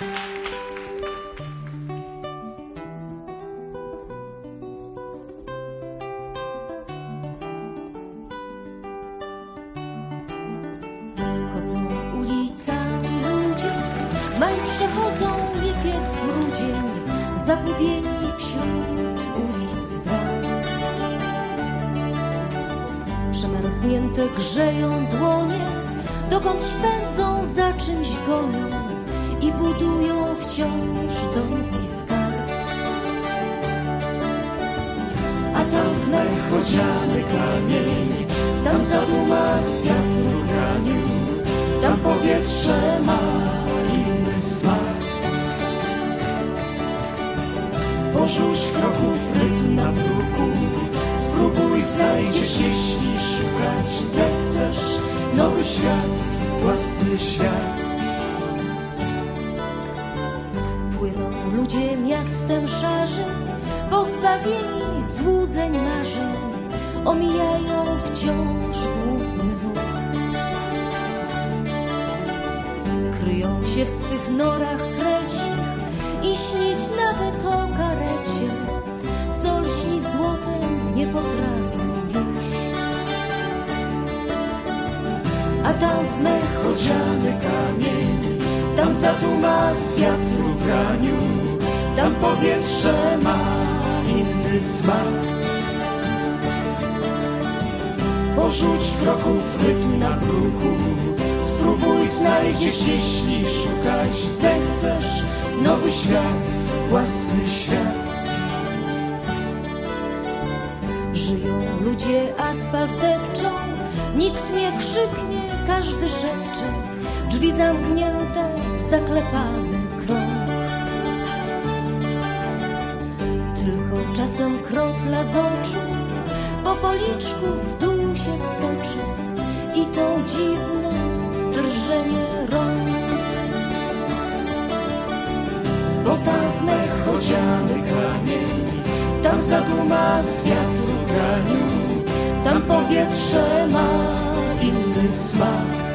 Chodzą ulicami ludzie, maj przechodzą lipiec, grudzień, zagubieni wśród ulic bram. Przemarznięte grzeją dłonie, dokąd pędzą, za czymś gonią i budują wciąż domki z kart. A tam w chodziany kamień, tam zaduma wiatru graniu, tam powietrze ma inny smak. Porzuć kroków rytm na bruku, spróbuj znajdziesz, jeśli szukać zechcesz. Nowy świat, własny świat. Płyną ludzie miastem szarzym, pozbawieni złudzeń marzeń, omijają wciąż główny nurt. Kryją się w swych norach krecich i śnić nawet o karecie, co lśni złotem nie potrafią już. A tam w mech odziany kamień, tam zaduma wiatru graniu, tam powietrze ma inny smak. Porzuć kroków rytm na bruku, spróbuj znajdziesz, jeśli szukać zechcesz. Nowy świat, własny świat. Żyją ludzie, asfalt depczą, nikt nie krzyknie, każdy szepcze. Drzwi zamknięte, zaklepany czasem kropla z oczu, po policzku w dół się stoczy i to dziwne drżenie rąk. Bo tam w mech odziany kamień, tam zaduma wiatru graniu, tam powietrze ma inny smak.